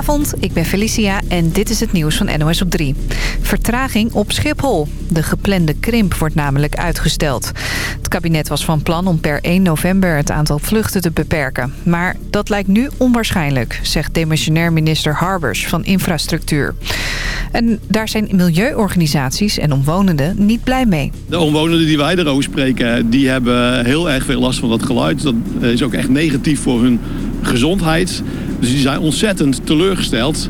Goedenavond, ik ben Felicia en dit is het nieuws van NOS op 3. Vertraging op Schiphol. De geplande krimp wordt namelijk uitgesteld. Het kabinet was van plan om per 1 november het aantal vluchten te beperken. Maar dat lijkt nu onwaarschijnlijk, zegt demissionair minister Harbers van Infrastructuur. En daar zijn milieuorganisaties en omwonenden niet blij mee. De omwonenden die wij erover spreken, die hebben heel erg veel last van dat geluid. Dat is ook echt negatief voor hun gezondheid. Dus die zijn ontzettend teleurgesteld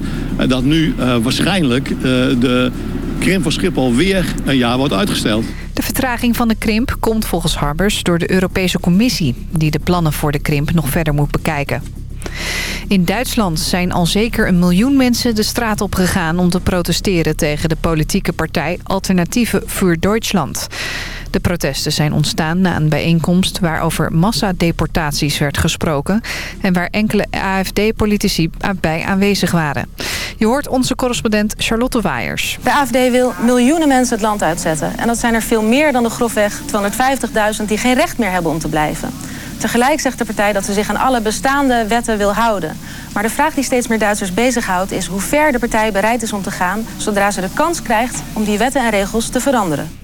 dat nu uh, waarschijnlijk uh, de krimp van Schiphol weer een jaar wordt uitgesteld. De vertraging van de krimp komt volgens Harbers door de Europese Commissie... die de plannen voor de krimp nog verder moet bekijken. In Duitsland zijn al zeker een miljoen mensen de straat op gegaan om te protesteren tegen de politieke partij Alternatieve voor Duitsland. De protesten zijn ontstaan na een bijeenkomst waar over massadeportaties werd gesproken... en waar enkele AFD-politici bij aanwezig waren. Je hoort onze correspondent Charlotte Waaiers. De AFD wil miljoenen mensen het land uitzetten. En dat zijn er veel meer dan de grofweg 250.000 die geen recht meer hebben om te blijven. Tegelijk zegt de partij dat ze zich aan alle bestaande wetten wil houden. Maar de vraag die steeds meer Duitsers bezighoudt is hoe ver de partij bereid is om te gaan... zodra ze de kans krijgt om die wetten en regels te veranderen.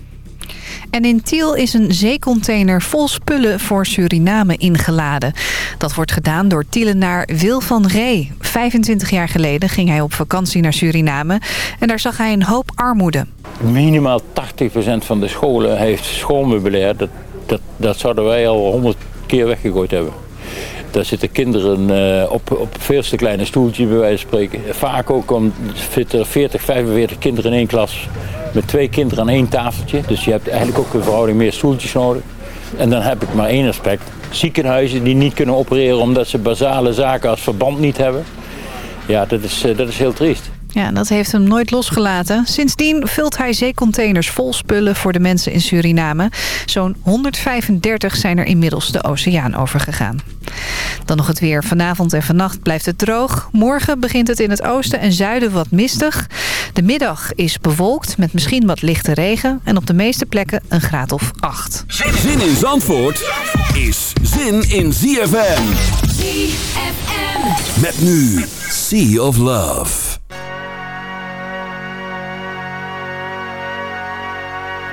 En in Tiel is een zeecontainer vol spullen voor Suriname ingeladen. Dat wordt gedaan door Tielenaar Wil van Ree. 25 jaar geleden ging hij op vakantie naar Suriname en daar zag hij een hoop armoede. Minimaal 80% van de scholen heeft schoolmeubilair. Dat, dat, dat zouden wij al 100 keer weggegooid hebben. Daar zitten kinderen uh, op, op veel kleine stoeltjes bij wijze van spreken. Vaak ook om, zitten 40, 45 kinderen in één klas met twee kinderen aan één tafeltje. Dus je hebt eigenlijk ook een verhouding meer stoeltjes nodig. En dan heb ik maar één aspect. Ziekenhuizen die niet kunnen opereren omdat ze basale zaken als verband niet hebben. Ja, dat is, eh, dat is heel triest. Ja, dat heeft hem nooit losgelaten. Sindsdien vult hij zeecontainers vol spullen voor de mensen in Suriname. Zo'n 135 zijn er inmiddels de oceaan overgegaan. Dan nog het weer. Vanavond en vannacht blijft het droog. Morgen begint het in het oosten en zuiden wat mistig. De middag is bewolkt met misschien wat lichte regen. En op de meeste plekken een graad of 8. Zin in Zandvoort is zin in ZFM. ZFM. Met nu Sea of Love.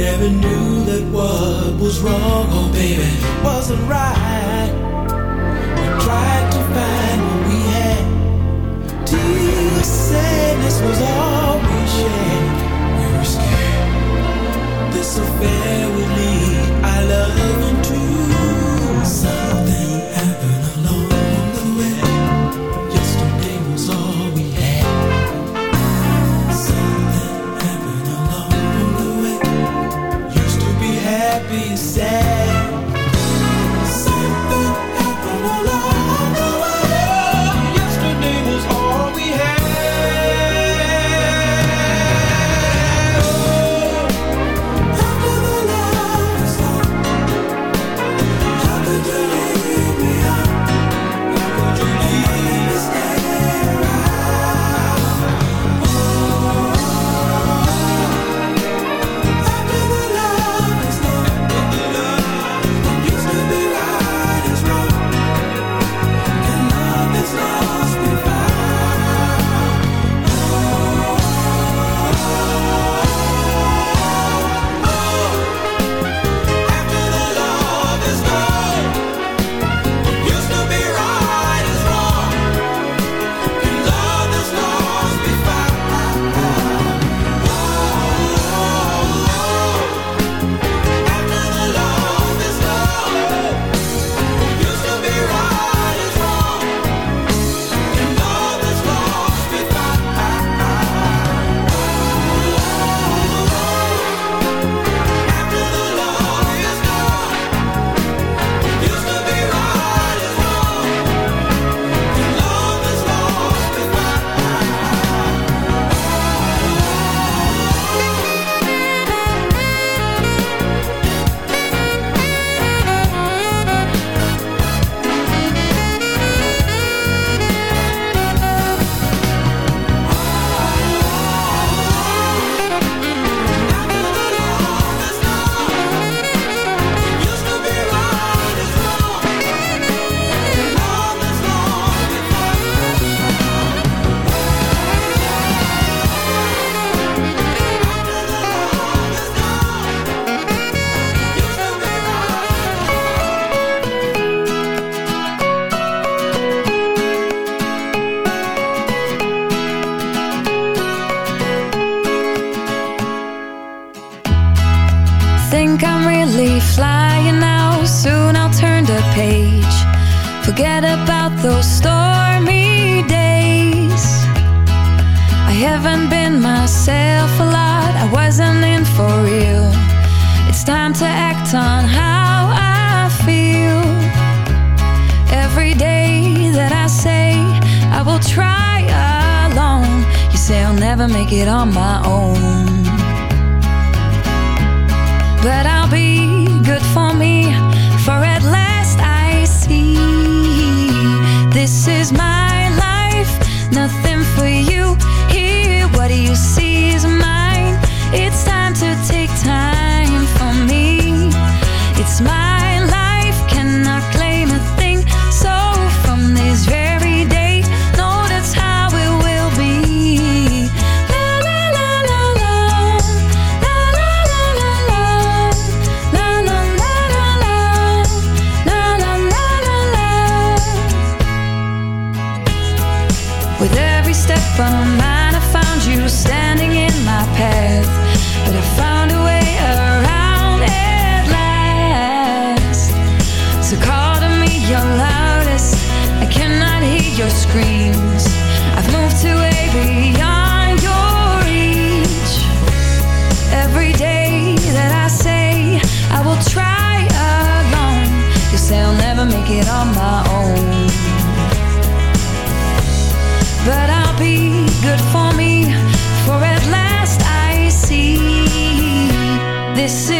Never knew that what was wrong, oh baby, wasn't right. We tried to find what we had. Dear sadness was all we shared. We were scared this affair would leave. Be sad. get on my. it on my own. But I'll be good for me, for at last I see this is.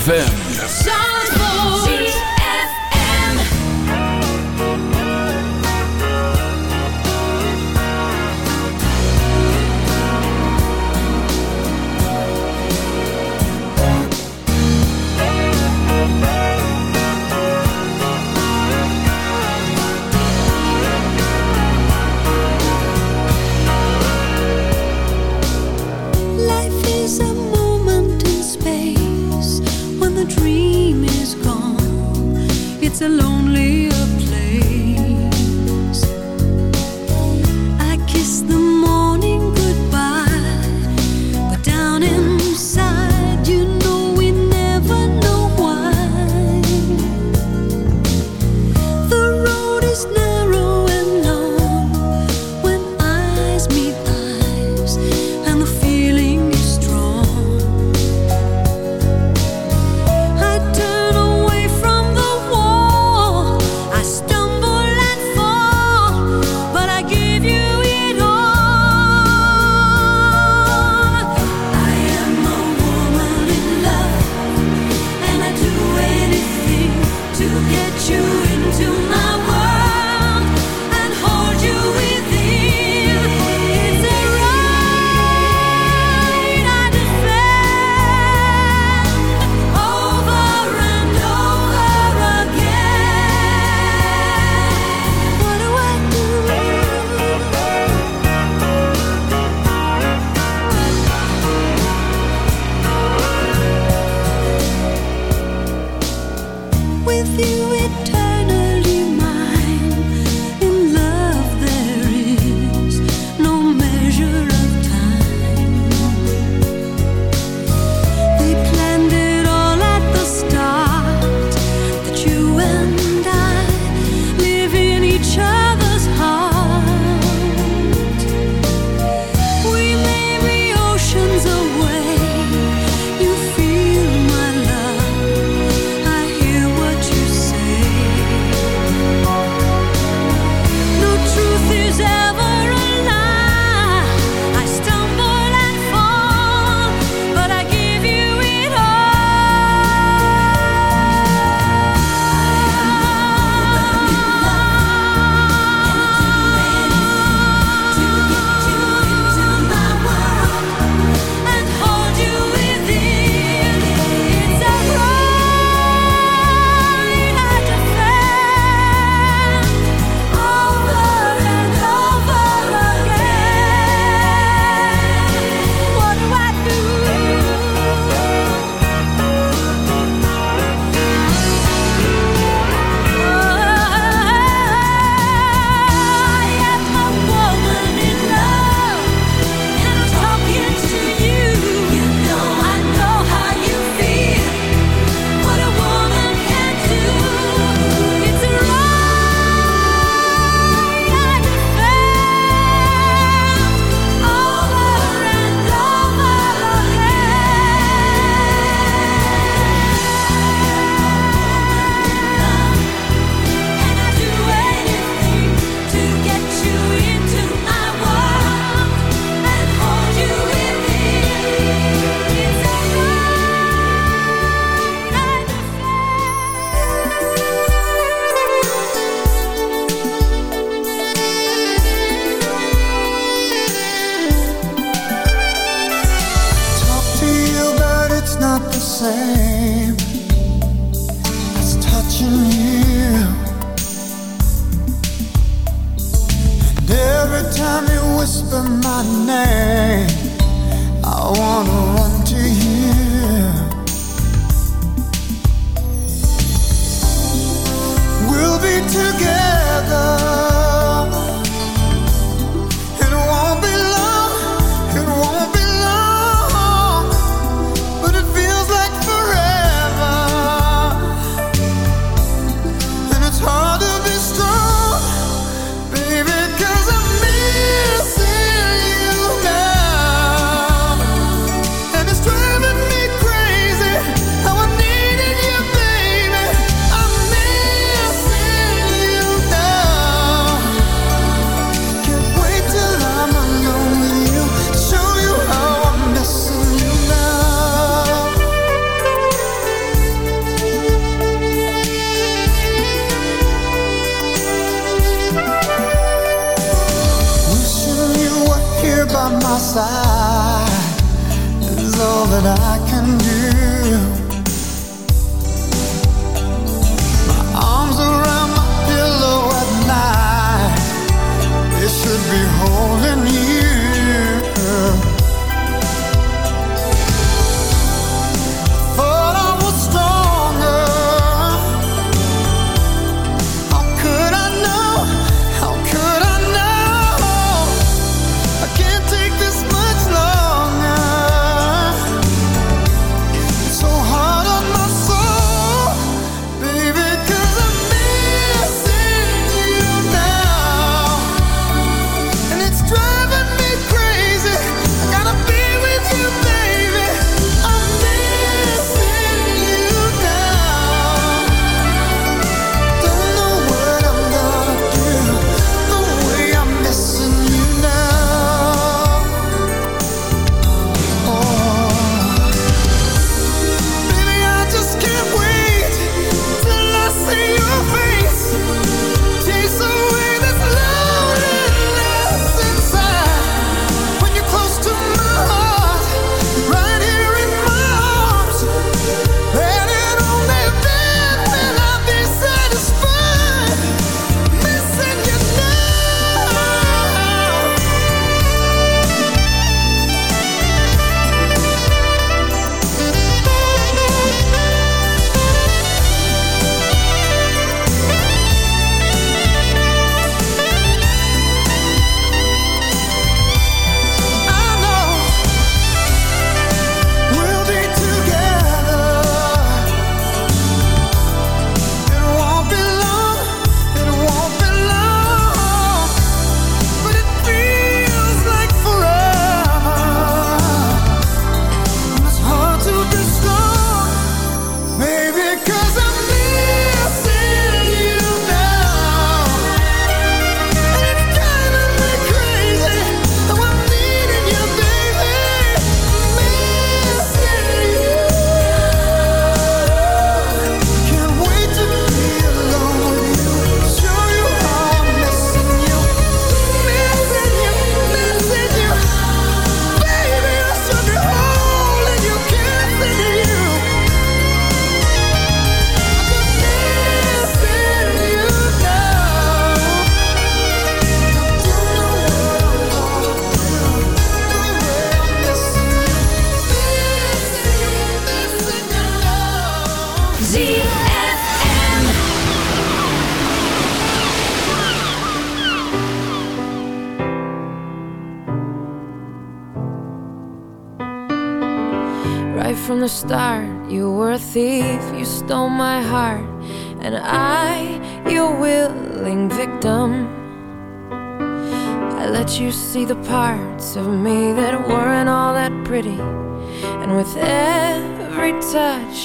ZFM.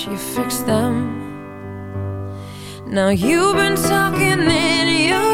you fix them. Now you've been talking in your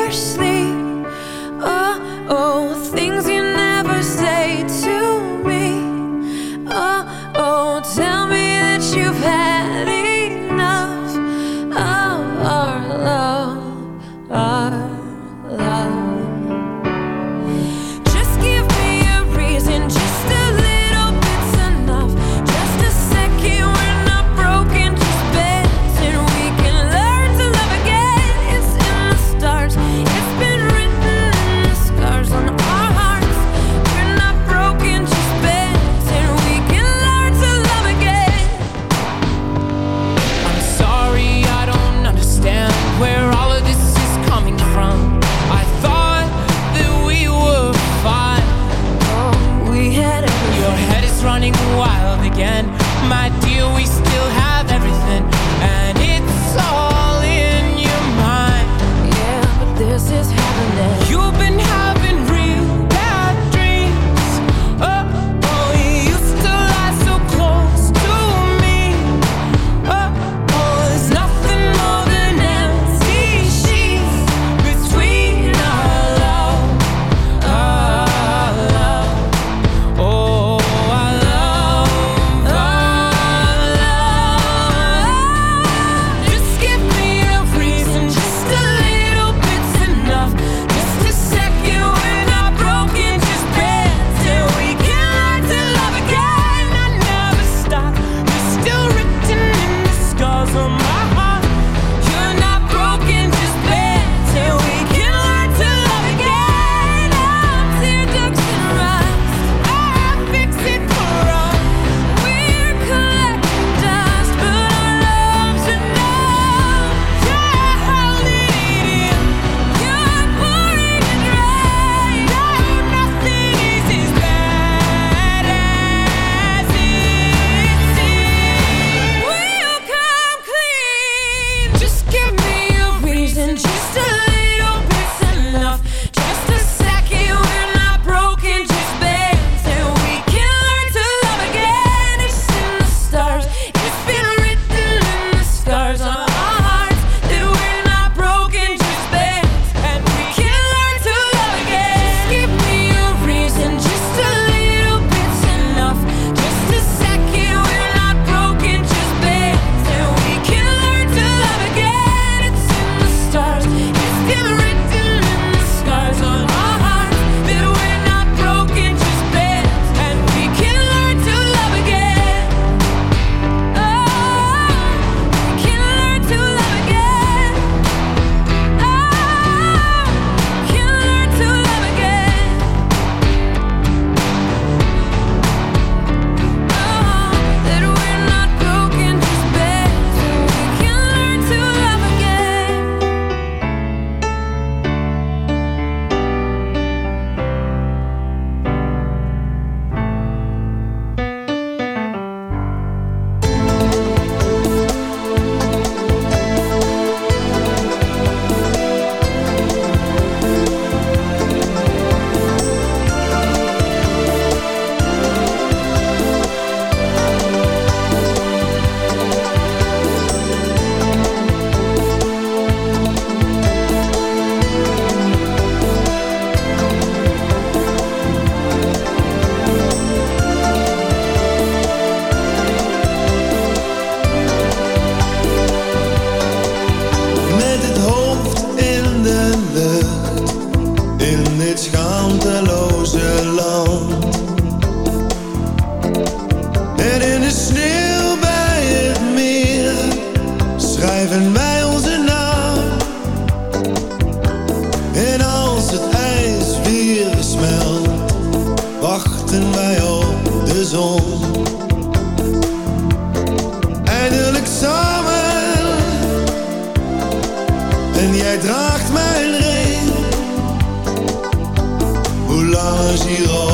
contigo.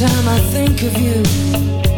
Time I think of you,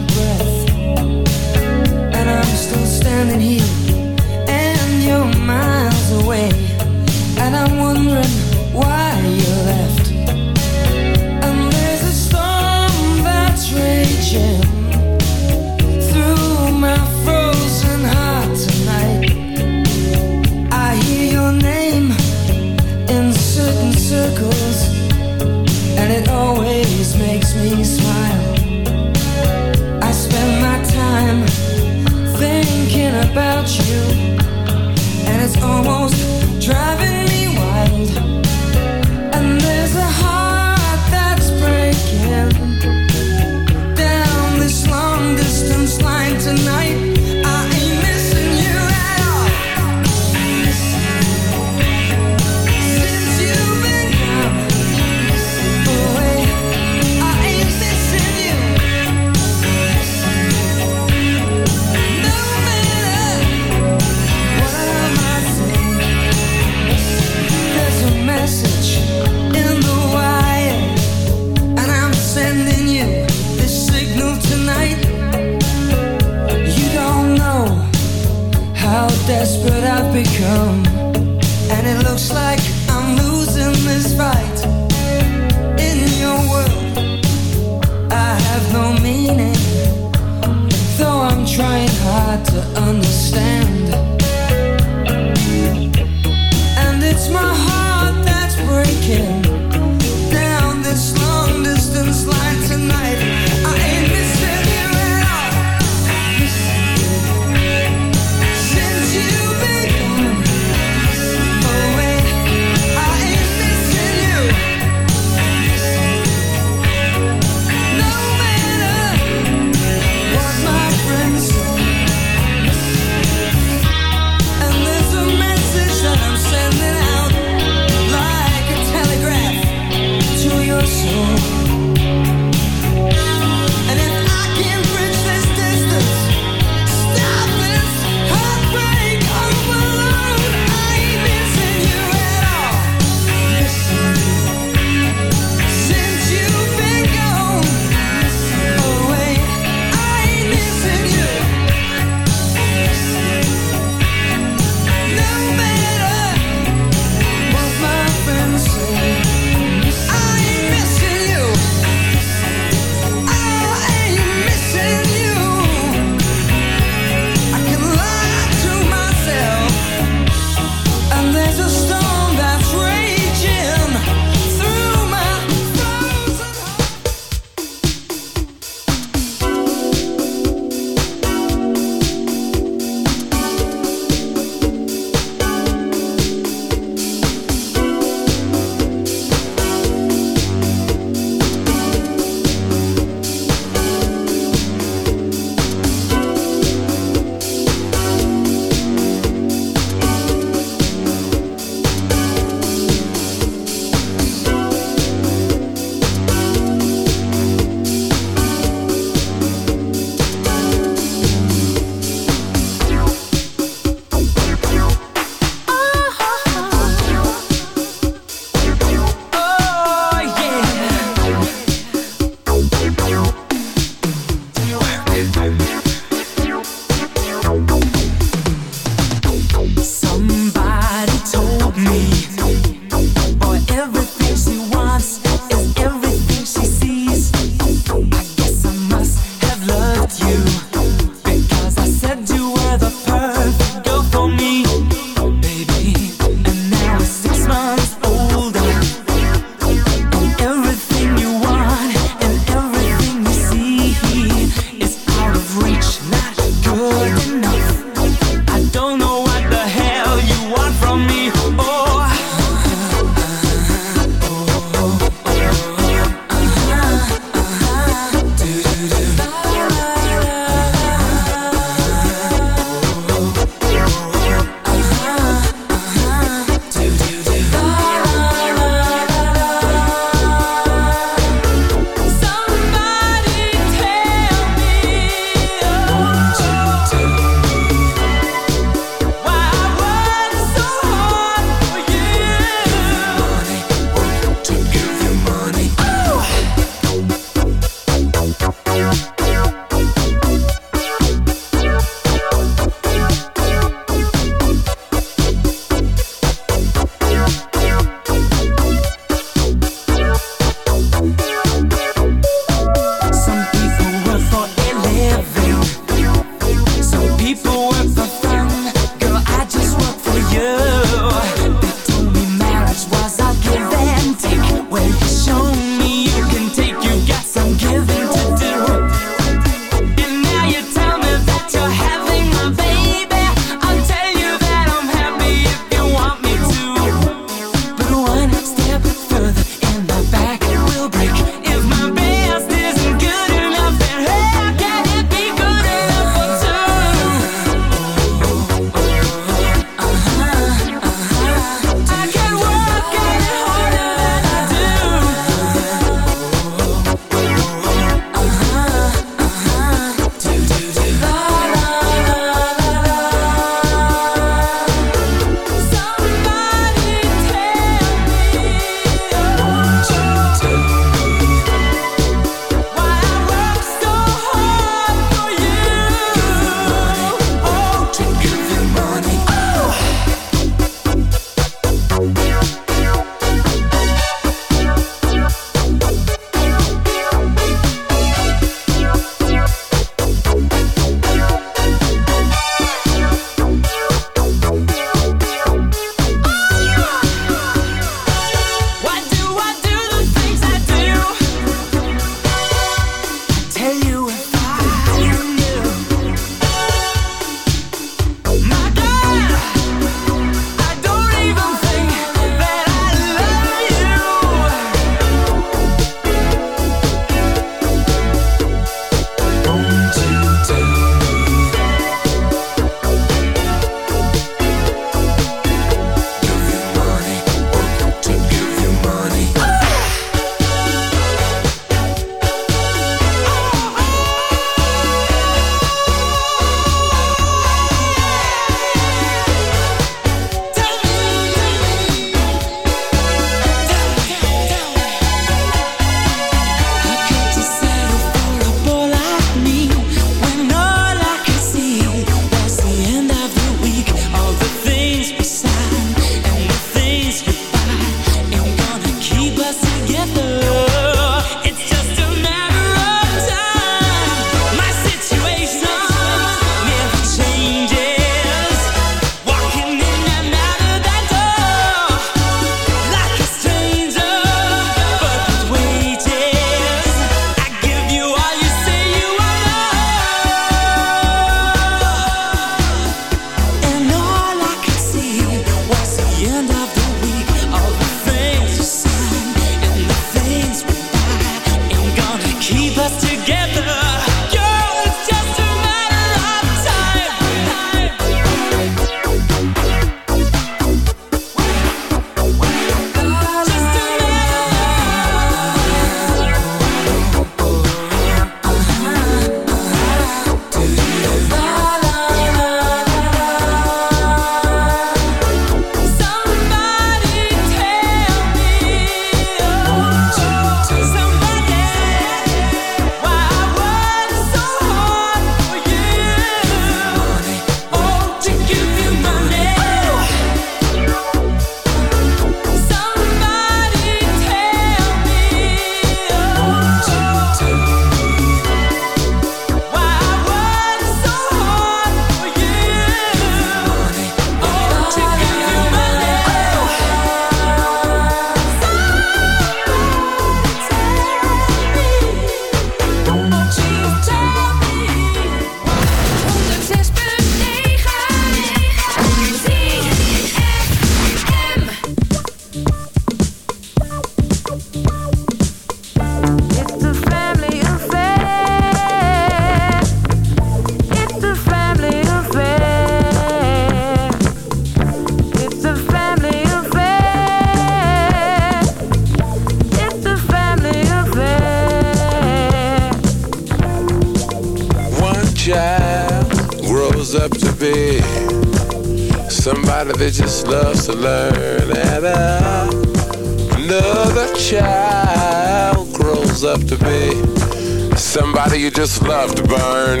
just love to burn.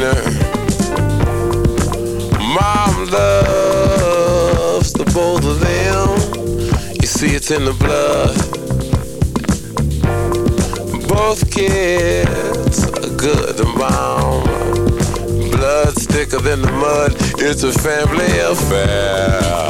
Mom loves the both of them. You see, it's in the blood. Both kids are good to mom. Blood's thicker than the mud. It's a family affair.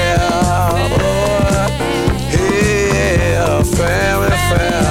fair, fair.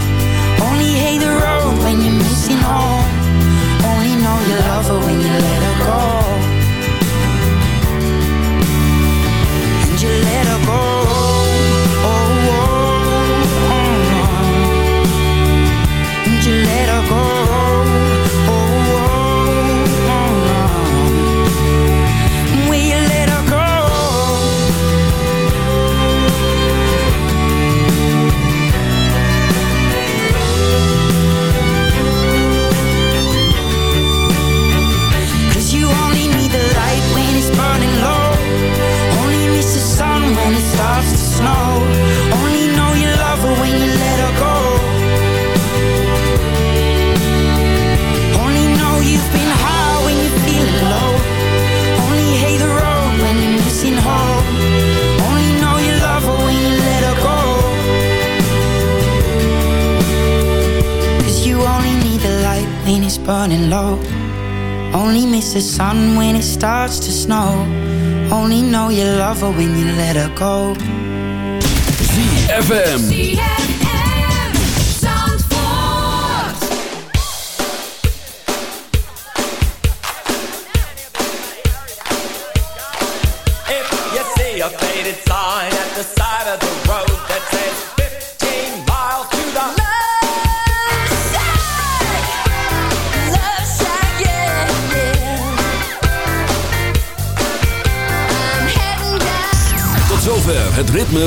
only hate the road when you're miss